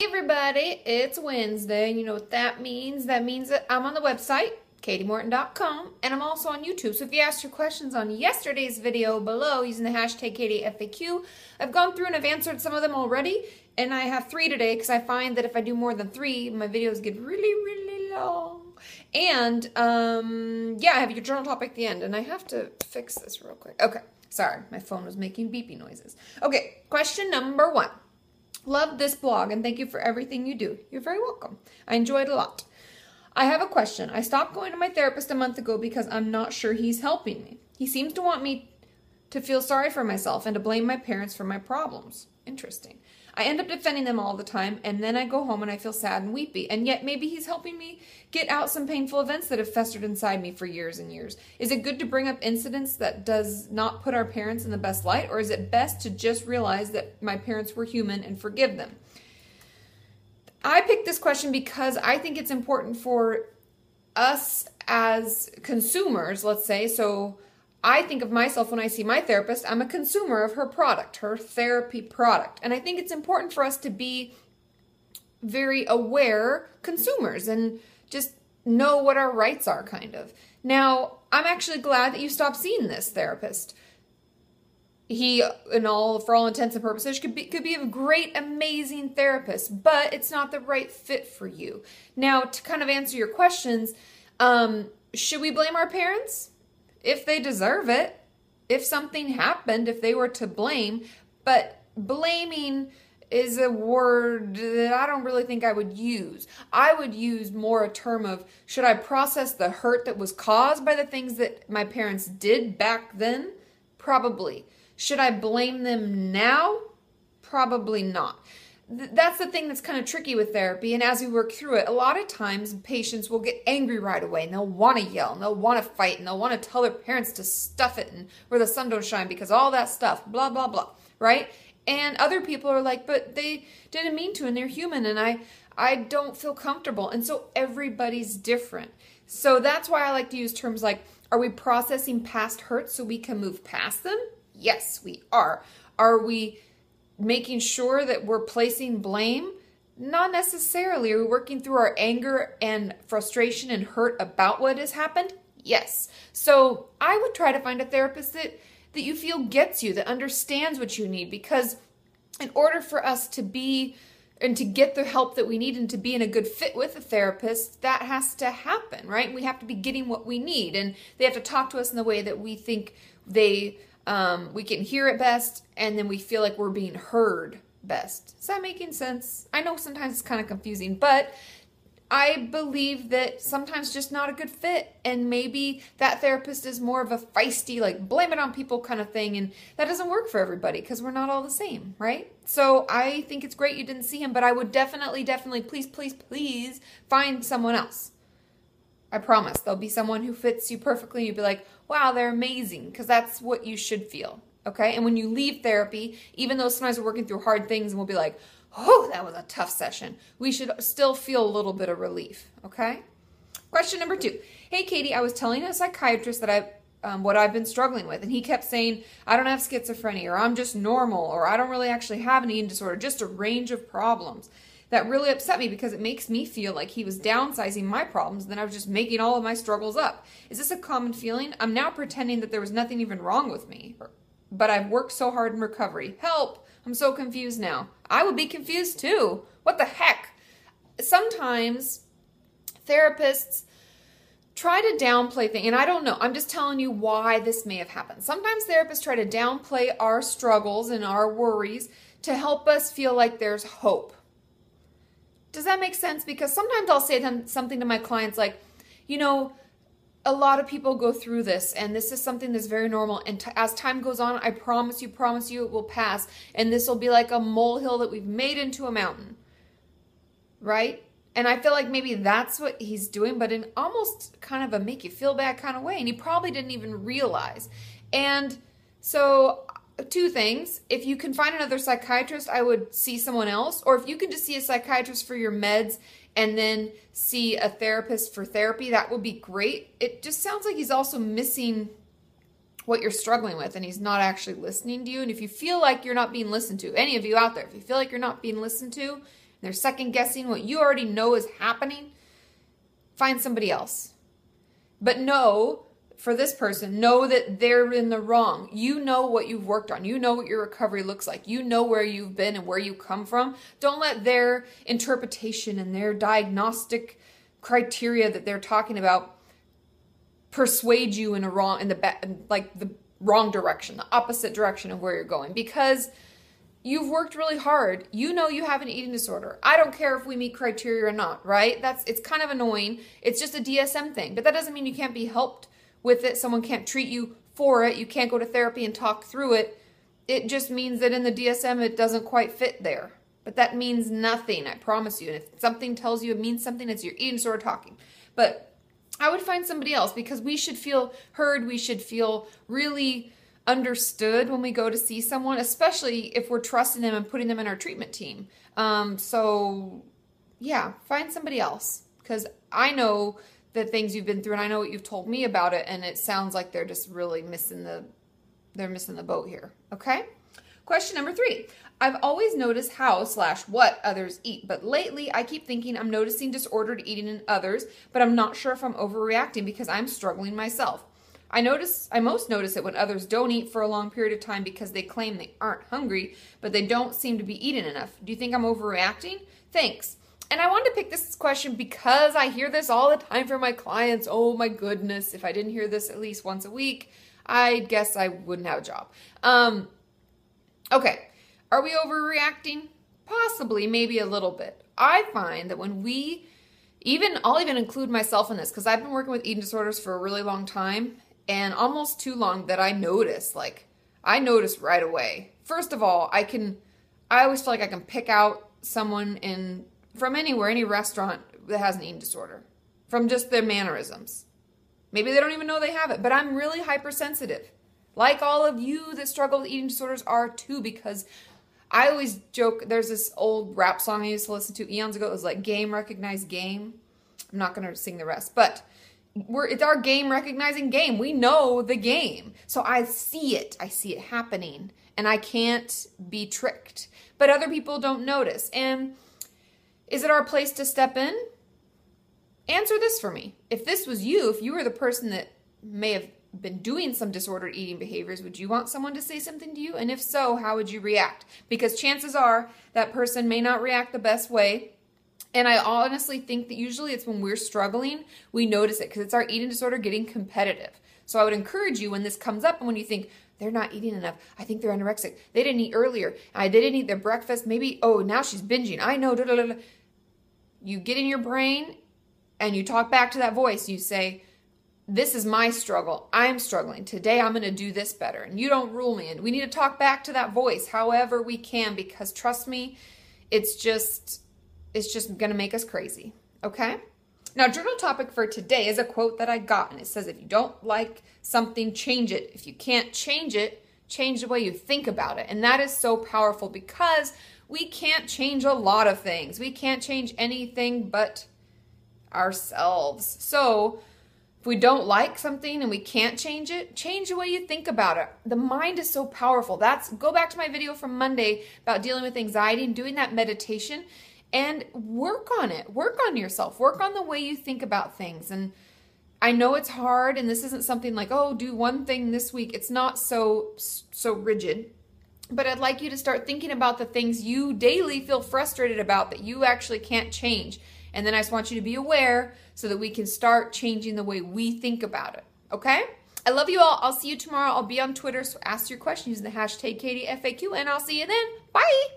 Hey everybody, it's Wednesday. You know what that means? That means that I'm on the website, katimorton.com, and I'm also on YouTube. So if you asked your questions on yesterday's video below using the hashtag KatiFAQ, I've gone through and I've answered some of them already, and I have three today because I find that if I do more than three, my videos get really, really long. And um, yeah, I have your journal topic at the end, and I have to fix this real quick. Okay, sorry, my phone was making beepy noises. Okay, question number one. Love this blog and thank you for everything you do. You're very welcome. I enjoy it a lot. I have a question. I stopped going to my therapist a month ago because I'm not sure he's helping me. He seems to want me to feel sorry for myself and to blame my parents for my problems. Interesting. I end up defending them all the time, and then I go home and I feel sad and weepy. And yet, maybe he's helping me get out some painful events that have festered inside me for years and years. Is it good to bring up incidents that does not put our parents in the best light, or is it best to just realize that my parents were human and forgive them? I picked this question because I think it's important for us as consumers, let's say, so I think of myself when I see my therapist, I'm a consumer of her product, her therapy product. And I think it's important for us to be very aware consumers and just know what our rights are, kind of. Now, I'm actually glad that you stopped seeing this therapist. He, in all, for all intents and purposes, could be could be a great, amazing therapist, but it's not the right fit for you. Now, to kind of answer your questions, um, should we blame our parents? If they deserve it, if something happened, if they were to blame. But blaming is a word that I don't really think I would use. I would use more a term of should I process the hurt that was caused by the things that my parents did back then? Probably. Should I blame them now? Probably not that's the thing that's kind of tricky with therapy. And as we work through it, a lot of times patients will get angry right away and they'll want to yell and they'll want to fight and they'll want to tell their parents to stuff it and where the sun don't shine because all that stuff, blah, blah, blah, right? And other people are like, but they didn't mean to and they're human and I, I don't feel comfortable. And so everybody's different. So that's why I like to use terms like, are we processing past hurts so we can move past them? Yes, we are. Are we making sure that we're placing blame? Not necessarily. Are we working through our anger and frustration and hurt about what has happened? Yes. So I would try to find a therapist that, that you feel gets you, that understands what you need, because in order for us to be and to get the help that we need and to be in a good fit with a therapist, that has to happen, right? We have to be getting what we need, and they have to talk to us in the way that we think they um, we can hear it best, and then we feel like we're being heard best. Is that making sense? I know sometimes it's kind of confusing, but I believe that sometimes just not a good fit, and maybe that therapist is more of a feisty, like blame it on people kind of thing, and that doesn't work for everybody because we're not all the same, right? So I think it's great you didn't see him, but I would definitely, definitely, please, please, please find someone else. I promise there'll be someone who fits you perfectly. You'd be like, wow, they're amazing, because that's what you should feel. Okay. And when you leave therapy, even though sometimes we're working through hard things and we'll be like, oh, that was a tough session, we should still feel a little bit of relief. Okay. Question number two Hey, Kati, I was telling a psychiatrist that I um, what I've been struggling with. And he kept saying, I don't have schizophrenia, or I'm just normal, or I don't really actually have an eating disorder, just a range of problems that really upset me because it makes me feel like he was downsizing my problems and then I was just making all of my struggles up. Is this a common feeling? I'm now pretending that there was nothing even wrong with me, but I've worked so hard in recovery. Help! I'm so confused now. I would be confused too. What the heck? Sometimes therapists try to downplay things, and I don't know. I'm just telling you why this may have happened. Sometimes therapists try to downplay our struggles and our worries to help us feel like there's hope. Does that make sense? Because sometimes I'll say something to my clients like, you know, a lot of people go through this and this is something that's very normal and t- as time goes on i promise you promise you it will pass and this will be like a molehill that we've made into a mountain right and i feel like maybe that's what he's doing but in almost kind of a make you feel bad kind of way and he probably didn't even realize and so two things. If you can find another psychiatrist, I would see someone else. Or if you can just see a psychiatrist for your meds and then see a therapist for therapy, that would be great. It just sounds like he's also missing what you're struggling with and he's not actually listening to you. And if you feel like you're not being listened to, any of you out there, if you feel like you're not being listened to, they're second guessing what you already know is happening, find somebody else. But know for this person, know that they're in the wrong. You know what you've worked on. You know what your recovery looks like. You know where you've been and where you come from. Don't let their interpretation and their diagnostic criteria that they're talking about persuade you in a wrong in the like the wrong direction, the opposite direction of where you're going because you've worked really hard. You know you have an eating disorder. I don't care if we meet criteria or not, right? That's it's kind of annoying. It's just a DSM thing, but that doesn't mean you can't be helped with it. Someone can't treat you for it. You can't go to therapy and talk through it. It just means that in the DSM it doesn't quite fit there. But that means nothing, I promise you. And if something tells you it means something, it's your eating disorder talking. But I would find somebody else because we should feel heard. We should feel really understood when we go to see someone, especially if we're trusting them and putting them in our treatment team. Um, so, yeah, find somebody else because I know the things you've been through and I know what you've told me about it, and it sounds like they're just really missing the they're missing the boat here. Okay. Question number three. I've always noticed how slash what others eat, but lately I keep thinking I'm noticing disordered eating in others, but I'm not sure if I'm overreacting because I'm struggling myself. I notice I most notice it when others don't eat for a long period of time because they claim they aren't hungry, but they don't seem to be eating enough. Do you think I'm overreacting? Thanks. And I wanted to pick this question because I hear this all the time from my clients. Oh my goodness, if I didn't hear this at least once a week, I guess I wouldn't have a job. Um, Okay, are we overreacting? Possibly, maybe a little bit. I find that when we, even, I'll even include myself in this because I've been working with eating disorders for a really long time and almost too long that I notice, like, I notice right away. First of all, I can, I always feel like I can pick out someone in, from anywhere, any restaurant that has an eating disorder from just their mannerisms. Maybe they don't even know they have it, but I'm really hypersensitive like all of you that struggle with eating disorders are too, because I always joke. There's this old rap song I used to listen to eons ago. It was like "Game Recognized Game." I'm not going to sing the rest, but we're it's our game recognizing game. We know the game, so I see it. I see it happening, and I can't be tricked. But other people don't notice. And is it our place to step in? Answer this for me. If this was you, if you were the person that may have been doing some disordered eating behaviors, would you want someone to say something to you? And if so, how would you react? Because chances are that person may not react the best way. And I honestly think that usually it's when we're struggling, we notice it because it's our eating disorder getting competitive. So I would encourage you when this comes up and when you think, they're not eating enough. I think they're anorexic. They didn't eat earlier. I didn't eat their breakfast. Maybe, oh, now she's binging. I know. Da, da, da. You get in your brain and you talk back to that voice. You say, this is my struggle. I'm struggling. Today I'm going to do this better. And you don't rule me. And we need to talk back to that voice however we can because trust me, it's just it's just going to make us crazy. Okay? Now, journal topic for today is a quote that I got and it says if you don't like something, change it. If you can't change it, change the way you think about it. And that is so powerful because we can't change a lot of things. We can't change anything but ourselves. So, if we don't like something and we can't change it, change the way you think about it. The mind is so powerful. That's go back to my video from Monday about dealing with anxiety and doing that meditation and work on it. Work on yourself. Work on the way you think about things. And I know it's hard and this isn't something like, "Oh, do one thing this week." It's not so so rigid. But I'd like you to start thinking about the things you daily feel frustrated about that you actually can't change and then I just want you to be aware so that we can start changing the way we think about it. Okay? I love you all. I'll see you tomorrow. I'll be on Twitter, so ask your question using the hashtag KatiFAQ, and I'll see you then. Bye.